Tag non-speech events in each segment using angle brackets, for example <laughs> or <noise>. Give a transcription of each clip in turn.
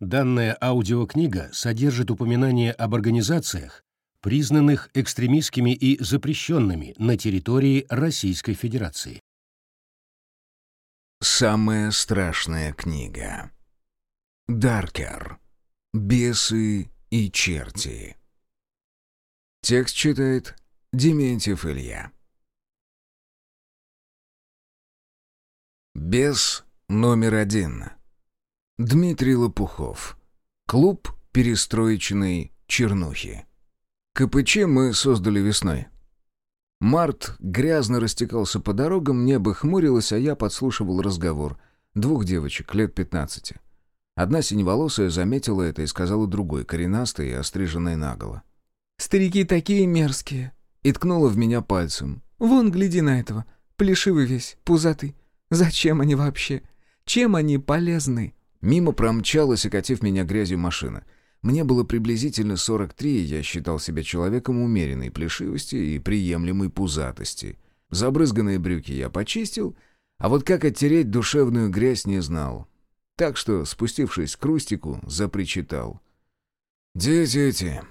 Данная аудиокнига содержит упоминания об организациях, признанных экстремистскими и запрещенными на территории Российской Федерации. Самая страшная книга. Даркер. Бесы и черти. Текст читает Дементьев Илья. Бес номер один. Дмитрий Лопухов. Клуб перестроечной чернухи. КПЧ мы создали весной. Март грязно растекался по дорогам, небо хмурилось, а я подслушивал разговор. Двух девочек, лет пятнадцати. Одна синеволосая заметила это и сказала другой, коренастой и остриженной наголо. «Старики такие мерзкие!» И ткнула в меня пальцем. «Вон, гляди на этого. Плешивый весь, пузатый. Зачем они вообще? Чем они полезны?» Мимо промчалась, окатив меня грязью машина. Мне было приблизительно 43, и я считал себя человеком умеренной плешивости и приемлемой пузатости. Забрызганные брюки я почистил, а вот как оттереть душевную грязь не знал. Так что, спустившись к Рустику, запричитал. «Дети эти,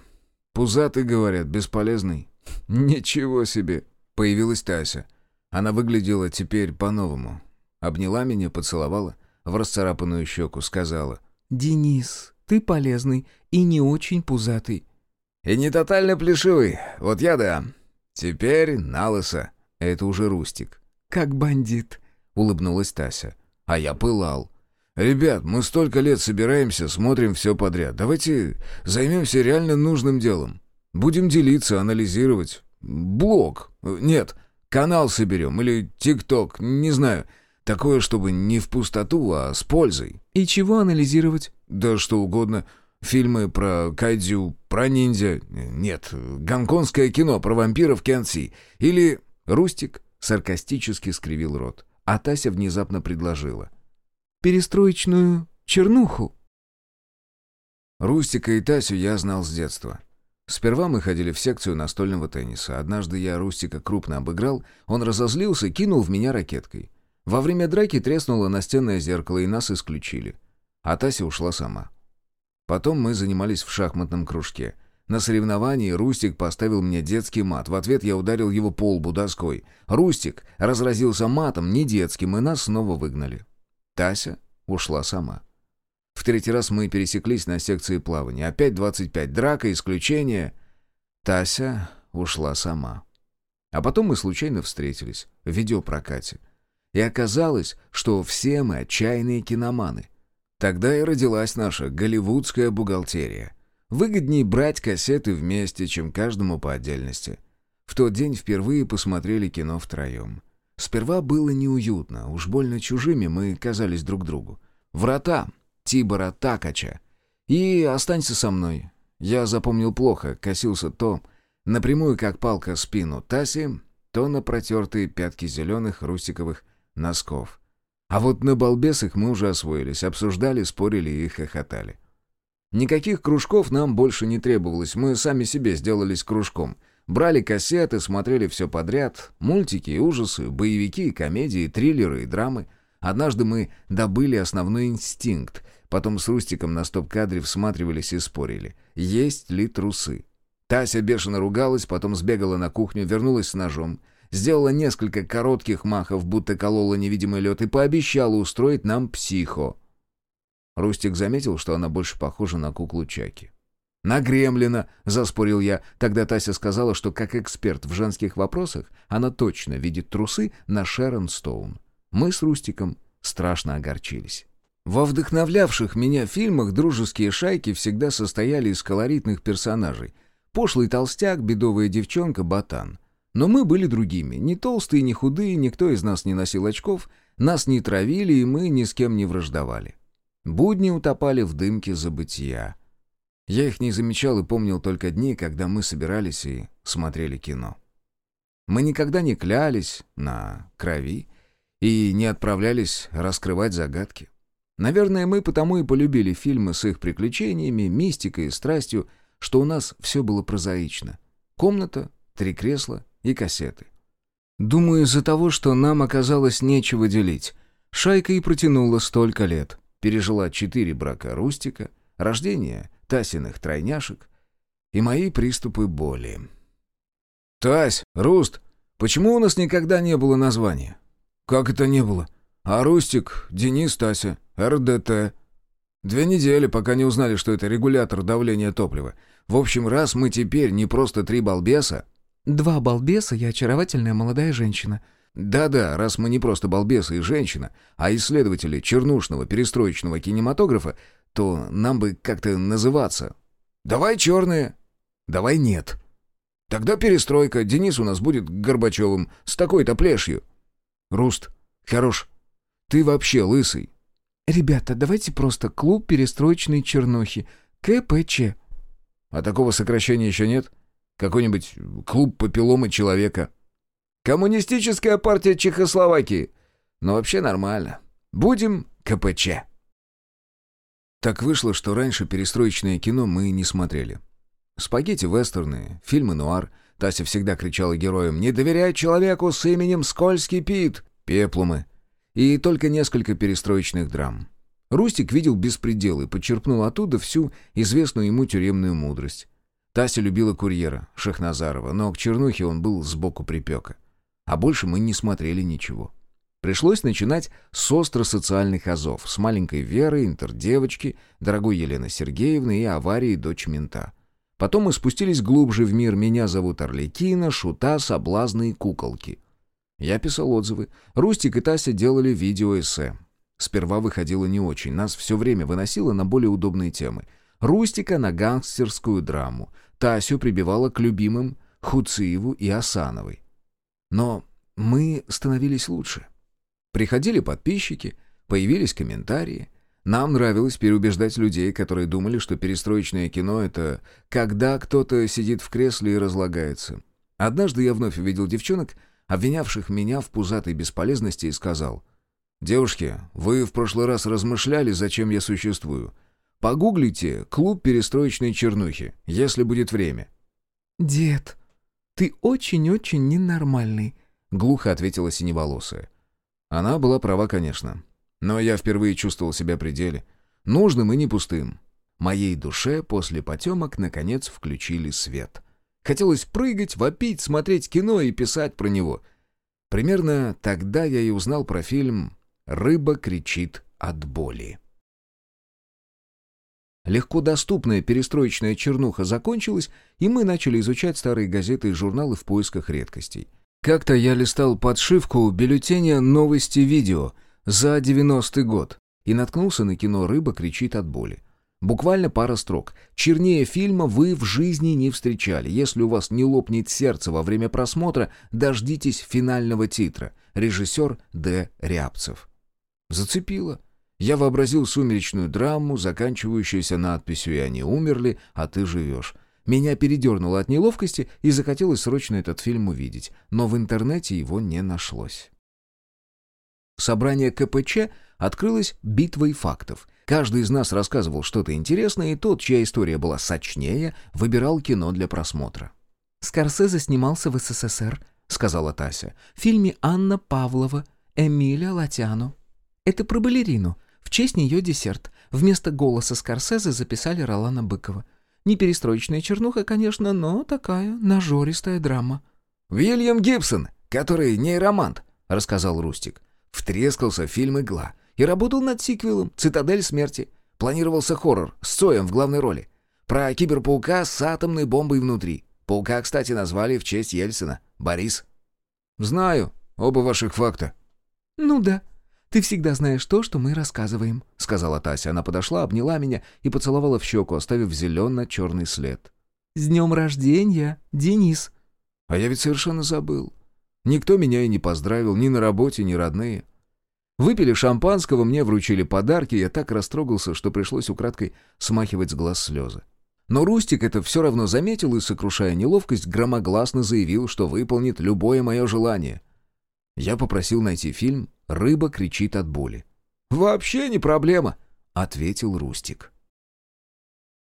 пузатый, говорят, бесполезный». <laughs> «Ничего себе!» — появилась Тася. Она выглядела теперь по-новому. Обняла меня, поцеловала — в расцарапанную щеку, сказала. «Денис, ты полезный и не очень пузатый». «И не тотально плешивый, вот я да. Теперь на лысо». Это уже Рустик. «Как бандит», — улыбнулась Тася. А я пылал. «Ребят, мы столько лет собираемся, смотрим все подряд. Давайте займемся реально нужным делом. Будем делиться, анализировать. Блог. Нет, канал соберем или ТикТок, не знаю. Такое, чтобы не в пустоту, а с пользой. И чего анализировать? Да что угодно. Фильмы про кайдзю, про ниндзя. Нет, гонконгское кино про вампиров Кенси. Или... Рустик саркастически скривил рот. А Тася внезапно предложила. «Перестроечную чернуху». Рустика и Тасю я знал с детства. Сперва мы ходили в секцию настольного тенниса. Однажды я Рустика крупно обыграл, он разозлился, кинул в меня ракеткой. Во время драки треснуло настенное зеркало, и нас исключили. А Тася ушла сама. Потом мы занимались в шахматном кружке. На соревновании Рустик поставил мне детский мат. В ответ я ударил его по лбу доской. Рустик разразился матом, не детским, и нас снова выгнали. Тася ушла сама. В третий раз мы пересеклись на секции плавания. Опять 25. Драка, исключение. Тася ушла сама. А потом мы случайно встретились в видеопрокате. И оказалось, что все мы отчаянные киноманы. Тогда и родилась наша голливудская бухгалтерия. Выгоднее брать кассеты вместе, чем каждому по отдельности. В тот день впервые посмотрели кино втроем. Сперва было неуютно, уж больно чужими мы казались друг другу. Врата Тибора Такача. И «Останься со мной». Я запомнил плохо, косился то напрямую, как палка, спину Таси, то на протертые пятки зеленых рустиковых носков. А вот на балбесах мы уже освоились, обсуждали, спорили и хохотали. Никаких кружков нам больше не требовалось, мы сами себе сделались кружком. Брали кассеты, смотрели все подряд, мультики и ужасы, боевики и комедии, триллеры и драмы. Однажды мы добыли основной инстинкт, потом с Рустиком на стоп-кадре всматривались и спорили, есть ли трусы. Тася бешено ругалась, потом сбегала на кухню, вернулась с ножом — сделала несколько коротких махов, будто колола невидимый лед, и пообещала устроить нам психо. Рустик заметил, что она больше похожа на куклу Чаки. «На гремлина!» — заспорил я. Тогда Тася сказала, что как эксперт в женских вопросах она точно видит трусы на Шерон Стоун. Мы с Рустиком страшно огорчились. Во вдохновлявших меня фильмах дружеские шайки всегда состояли из колоритных персонажей. Пошлый толстяк, бедовая девчонка, ботан. Но мы были другими. Не толстые, не худые, никто из нас не носил очков, нас не травили, и мы ни с кем не враждовали. Будни утопали в дымке забытия. Я их не замечал и помнил только дни, когда мы собирались и смотрели кино. Мы никогда не клялись на крови и не отправлялись раскрывать загадки. Наверное, мы потому и полюбили фильмы с их приключениями, мистикой и страстью, что у нас все было прозаично. Комната, три кресла и кассеты. Думаю, из-за того, что нам оказалось нечего делить, шайка и протянула столько лет. пережила четыре брака Рустика, рождение Тасиных тройняшек и мои приступы боли. «Тась, Руст, почему у нас никогда не было названия?» «Как это не было? А Рустик, Денис, Тася, РДТ...» Две недели, пока не узнали, что это регулятор давления топлива. В общем, раз мы теперь не просто три балбеса... Два балбеса и очаровательная молодая женщина. Да-да, раз мы не просто балбесы и женщина, а исследователи чернушного перестроечного кинематографа, то нам бы как-то называться. Давай черные. Давай нет. Тогда перестройка. Денис у нас будет Горбачевым с такой-то плешью. Руст, хорош. Ты вообще лысый. «Ребята, давайте просто клуб перестроечной чернухи. КПЧ». «А такого сокращения еще нет? Какой-нибудь клуб папилломы человека?» «Коммунистическая партия Чехословакии». «Но вообще нормально. Будем КПЧ». Так вышло, что раньше перестроечное кино мы не смотрели. Спагетти-вестерны, фильмы нуар. Тася всегда кричала героям «Не доверяй человеку с именем Скользкий Пит!» Пеплумы и только несколько перестроечных драм. Рустик видел беспредел и подчерпнул оттуда всю известную ему тюремную мудрость. Тася любила курьера, Шахназарова, но к чернухе он был сбоку припека. А больше мы не смотрели ничего. Пришлось начинать с остро-социальных азов, с маленькой Веры, интердевочки, дорогой Елены Сергеевны и аварии дочь мента. Потом мы спустились глубже в мир «Меня зовут Орликина», «Шута», «Соблазны» и «Куколки». Я писал отзывы. Рустик и Тася делали видеоэссе. Сперва выходило не очень, нас все время выносило на более удобные темы. Рустика на гангстерскую драму, Тасю прибивала к любимым Хуциеву и Асановой. Но мы становились лучше. Приходили подписчики, появились комментарии. Нам нравилось переубеждать людей, которые думали, что перестроечное кино — это когда кто-то сидит в кресле и разлагается. Однажды я вновь увидел девчонок, обвинявших меня в пузатой бесполезности, и сказал, «Девушки, вы в прошлый раз размышляли, зачем я существую. Погуглите «Клуб перестроечной чернухи», если будет время». «Дед, ты очень-очень ненормальный», — глухо ответила синеволосая. Она была права, конечно. Но я впервые чувствовал себя при деле. Нужным и не пустым. Моей душе после потемок наконец включили свет. Хотелось прыгать, вопить, смотреть кино и писать про него. Примерно тогда я и узнал про фильм «Рыба кричит от боли». Легко доступная перестроечная чернуха закончилась, и мы начали изучать старые газеты и журналы в поисках редкостей. Как-то я листал подшивку бюллетеня «Новости видео» за 90-й год и наткнулся на кино «Рыба кричит от боли». Буквально пара строк. Чернее фильма вы в жизни не встречали. Если у вас не лопнет сердце во время просмотра, дождитесь финального титра. Режиссер Д. Рябцев. Зацепило. Я вообразил сумеречную драму, заканчивающуюся надписью «И они умерли, а ты живешь». Меня передернуло от неловкости и захотелось срочно этот фильм увидеть, но в интернете его не нашлось. Собрание КПЧ открылось битвой фактов — Каждый из нас рассказывал что-то интересное, и тот, чья история была сочнее, выбирал кино для просмотра. «Скорсезе снимался в СССР», — сказала Тася, — «в фильме Анна Павлова, Эмиля Латяну. Это про балерину. В честь нее десерт. Вместо голоса Скорсезе записали Ролана Быкова. Не перестроечная чернуха, конечно, но такая нажористая драма». «Вильям Гибсон, который нейромант», — рассказал Рустик. «Втрескался в фильм «Игла» и работал над сиквелом «Цитадель смерти». Планировался хоррор с Цоем в главной роли. Про киберпаука с атомной бомбой внутри. Паука, кстати, назвали в честь Ельцина. Борис. «Знаю. Оба ваших факта». «Ну да. Ты всегда знаешь то, что мы рассказываем», — сказала Тася. Она подошла, обняла меня и поцеловала в щеку, оставив зелено-черный след. «С днем рождения, Денис!» А я ведь совершенно забыл. Никто меня и не поздравил, ни на работе, ни родные. Выпили шампанского, мне вручили подарки, я так растрогался, что пришлось украдкой смахивать с глаз слезы. Но Рустик это все равно заметил и, сокрушая неловкость, громогласно заявил, что выполнит любое мое желание. Я попросил найти фильм «Рыба кричит от боли». «Вообще не проблема», — ответил Рустик.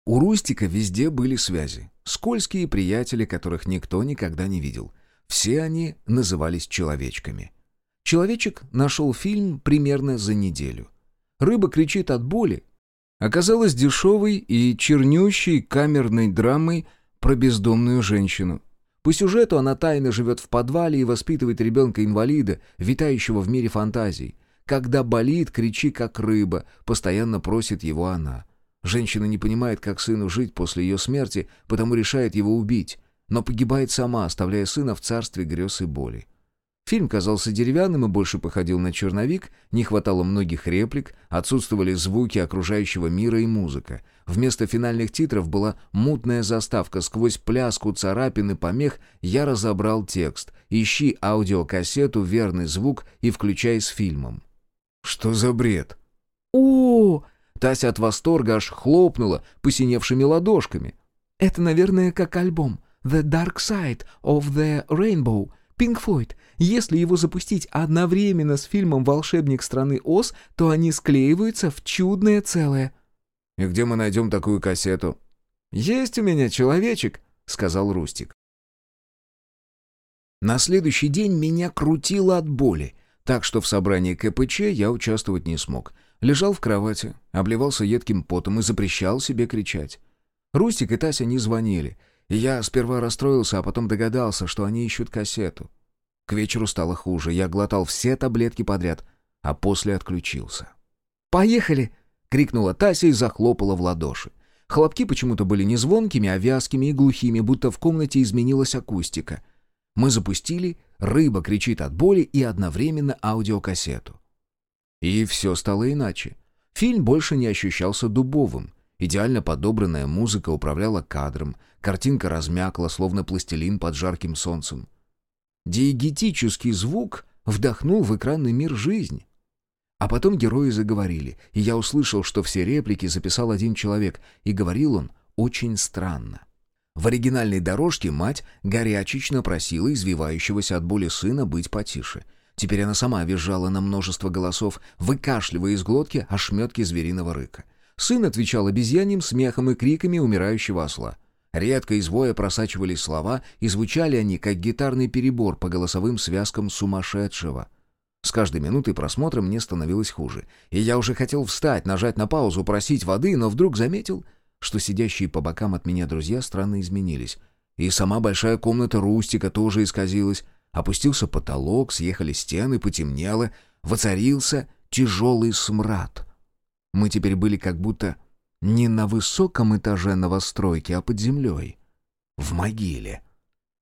У Рустика везде были связи. Скользкие приятели, которых никто никогда не видел. Все они назывались человечками. Человечек нашел фильм примерно за неделю. Рыба кричит от боли. Оказалась дешевой и чернющей камерной драмой про бездомную женщину. По сюжету она тайно живет в подвале и воспитывает ребенка-инвалида, витающего в мире фантазий. Когда болит, кричи как рыба, постоянно просит его она. Женщина не понимает, как сыну жить после ее смерти, потому решает его убить, но погибает сама, оставляя сына в царстве грез и боли. Фильм казался деревянным и больше походил на черновик, не хватало многих реплик, отсутствовали звуки окружающего мира и музыка. Вместо финальных титров была мутная заставка. Сквозь пляску царапин и помех я разобрал текст. Ищи аудиокассету «Верный звук» и включай с фильмом. «Что за бред?» о, Тася от восторга аж хлопнула посиневшими ладошками. Это, наверное, как альбом «The Dark Side of the Rainbow» Floyd. Если его запустить одновременно с фильмом «Волшебник страны Оз», то они склеиваются в чудное целое. «И где мы найдем такую кассету?» «Есть у меня человечек», — сказал Рустик. На следующий день меня крутило от боли, так что в собрании КПЧ я участвовать не смог. Лежал в кровати, обливался едким потом и запрещал себе кричать. Рустик и Тася не звонили — и я сперва расстроился, а потом догадался, что они ищут кассету. К вечеру стало хуже, я глотал все таблетки подряд, а после отключился. «Поехали!» — крикнула Тася и захлопала в ладоши. Хлопки почему-то были не звонкими, а вязкими и глухими, будто в комнате изменилась акустика. Мы запустили «Рыба кричит от боли» и одновременно аудиокассету. И все стало иначе. Фильм больше не ощущался дубовым. Идеально подобранная музыка управляла кадром, картинка размякла, словно пластилин под жарким солнцем. Диегетический звук вдохнул в экранный мир жизнь. А потом герои заговорили, и я услышал, что все реплики записал один человек, и говорил он очень странно. В оригинальной дорожке мать горячечно просила извивающегося от боли сына быть потише. Теперь она сама визжала на множество голосов, выкашливая из глотки ошметки звериного рыка. Сын отвечал обезьяньим смехом и криками умирающего осла. Редко из воя просачивались слова, и звучали они, как гитарный перебор по голосовым связкам сумасшедшего. С каждой минутой просмотра мне становилось хуже, и я уже хотел встать, нажать на паузу, просить воды, но вдруг заметил, что сидящие по бокам от меня друзья странно изменились. И сама большая комната Рустика тоже исказилась. Опустился потолок, съехали стены, потемнело, воцарился тяжелый смрад — мы теперь были как будто не на высоком этаже новостройки, а под землей. В могиле.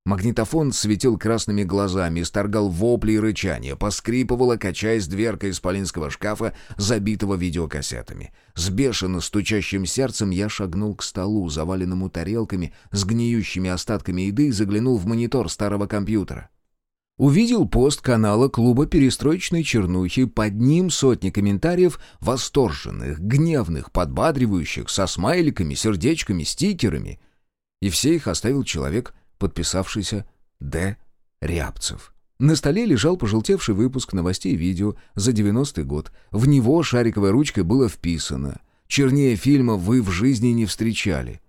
Магнитофон светил красными глазами, исторгал вопли и рычания, поскрипывала, качаясь дверка исполинского шкафа, забитого видеокассетами. С бешено стучащим сердцем я шагнул к столу, заваленному тарелками с гниющими остатками еды, и заглянул в монитор старого компьютера. Увидел пост канала клуба перестроечной чернухи, под ним сотни комментариев, восторженных, гневных, подбадривающих, со смайликами, сердечками, стикерами. И все их оставил человек, подписавшийся «Д. Рябцев». На столе лежал пожелтевший выпуск новостей видео за 90-й год. В него шариковой ручкой было вписано «Чернее фильма вы в жизни не встречали».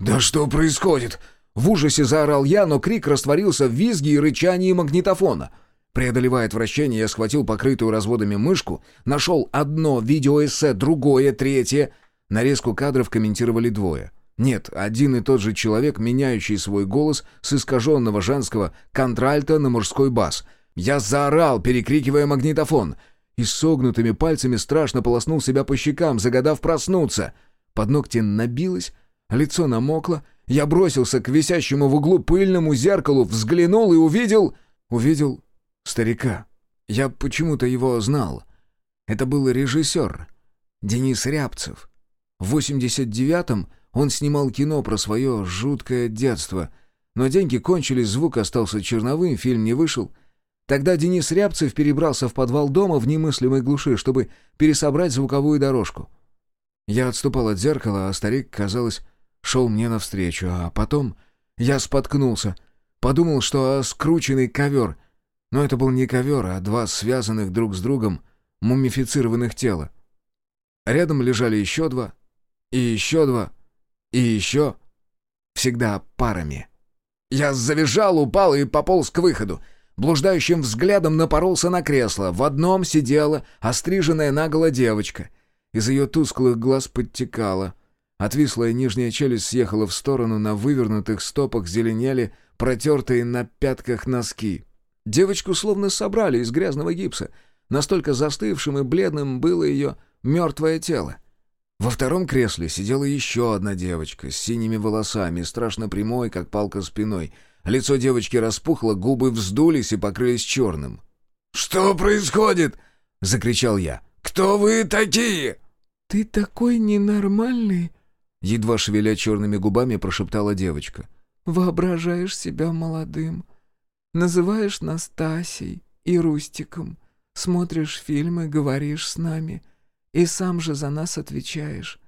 «Да что происходит?» В ужасе заорал я, но крик растворился в визге и рычании магнитофона. Преодолевая отвращение, я схватил покрытую разводами мышку, нашел одно видеоэссе, другое, третье. Нарезку кадров комментировали двое. Нет, один и тот же человек, меняющий свой голос с искаженного женского контральта на мужской бас. Я заорал, перекрикивая магнитофон. И согнутыми пальцами страшно полоснул себя по щекам, загадав проснуться. Под ногти набилось, лицо намокло, я бросился к висящему в углу пыльному зеркалу, взглянул и увидел... Увидел старика. Я почему-то его знал. Это был режиссер Денис Рябцев. В 89-м он снимал кино про свое жуткое детство. Но деньги кончились, звук остался черновым, фильм не вышел. Тогда Денис Рябцев перебрался в подвал дома в немыслимой глуши, чтобы пересобрать звуковую дорожку. Я отступал от зеркала, а старик, казалось, шел мне навстречу, а потом я споткнулся. Подумал, что скрученный ковер. Но это был не ковер, а два связанных друг с другом мумифицированных тела. Рядом лежали еще два, и еще два, и еще. Всегда парами. Я завизжал, упал и пополз к выходу. блуждающим взглядом напоролся на кресло. В одном сидела остриженная наголо девочка. Из ее тусклых глаз подтекала. Отвислая нижняя челюсть съехала в сторону, на вывернутых стопах зеленели протертые на пятках носки. Девочку словно собрали из грязного гипса. Настолько застывшим и бледным было ее мертвое тело. Во втором кресле сидела еще одна девочка с синими волосами, страшно прямой, как палка спиной. Лицо девочки распухло, губы вздулись и покрылись черным. «Что происходит?» — закричал я. «Кто вы такие?» «Ты такой ненормальный!» Едва шевеля черными губами, прошептала девочка. «Воображаешь себя молодым. Называешь нас Тасей и Рустиком. Смотришь фильмы, говоришь с нами. И сам же за нас отвечаешь.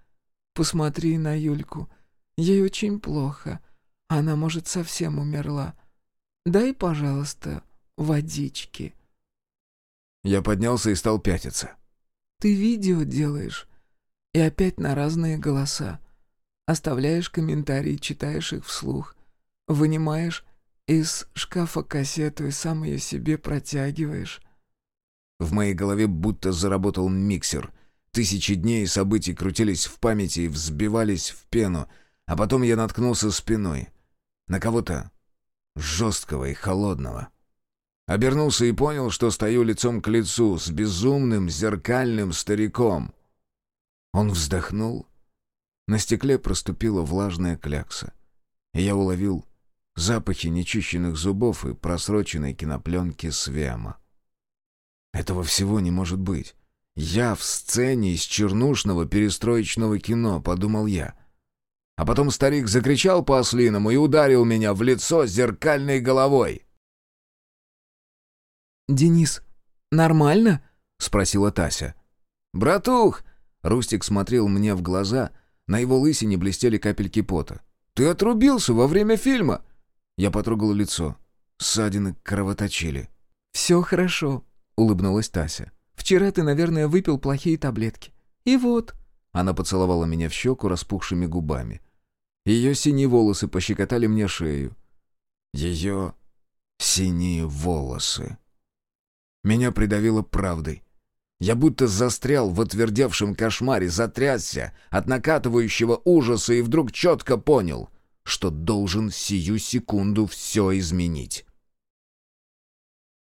Посмотри на Юльку. Ей очень плохо. Она, может, совсем умерла. Дай, пожалуйста, водички». Я поднялся и стал пятиться. «Ты видео делаешь, и опять на разные голоса. Оставляешь комментарии, читаешь их вслух. Вынимаешь из шкафа кассету и сам ее себе протягиваешь». В моей голове будто заработал миксер. Тысячи дней и событий крутились в памяти и взбивались в пену, а потом я наткнулся спиной на кого-то жесткого и холодного. Обернулся и понял, что стою лицом к лицу с безумным зеркальным стариком. Он вздохнул. На стекле проступила влажная клякса. И я уловил запахи нечищенных зубов и просроченной кинопленки Свема. Этого всего не может быть. Я в сцене из чернушного перестроечного кино, подумал я. А потом старик закричал по-ослиному и ударил меня в лицо зеркальной головой. «Денис, нормально?» — спросила Тася. «Братух!» — Рустик смотрел мне в глаза, на его лысине блестели капельки пота. «Ты отрубился во время фильма!» Я потрогал лицо. Ссадины кровоточили. «Все хорошо», — улыбнулась Тася. «Вчера ты, наверное, выпил плохие таблетки. И вот...» Она поцеловала меня в щеку распухшими губами. Ее синие волосы пощекотали мне шею. Ее синие волосы. Меня придавило правдой. Я будто застрял в отвердевшем кошмаре, затрясся от накатывающего ужаса и вдруг четко понял, что должен сию секунду все изменить.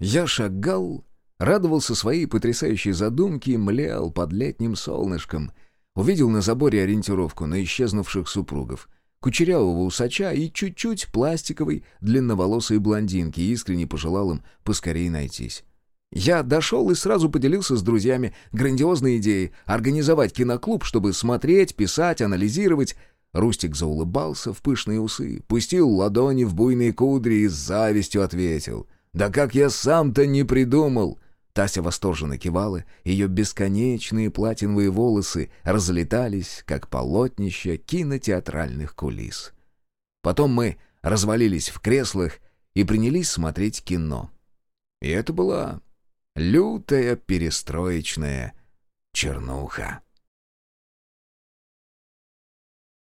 Я шагал, радовался своей потрясающей задумке и млел под летним солнышком. Увидел на заборе ориентировку на исчезнувших супругов — кучерявого усача и чуть-чуть пластиковой длинноволосой блондинки, искренне пожелал им поскорее найтись. Я дошел и сразу поделился с друзьями грандиозной идеей организовать киноклуб, чтобы смотреть, писать, анализировать. Рустик заулыбался в пышные усы, пустил ладони в буйные кудри и с завистью ответил. «Да как я сам-то не придумал!» Тася восторженно кивала, ее бесконечные платиновые волосы разлетались, как полотнища кинотеатральных кулис. Потом мы развалились в креслах и принялись смотреть кино. И это была лютая перестроечная чернуха.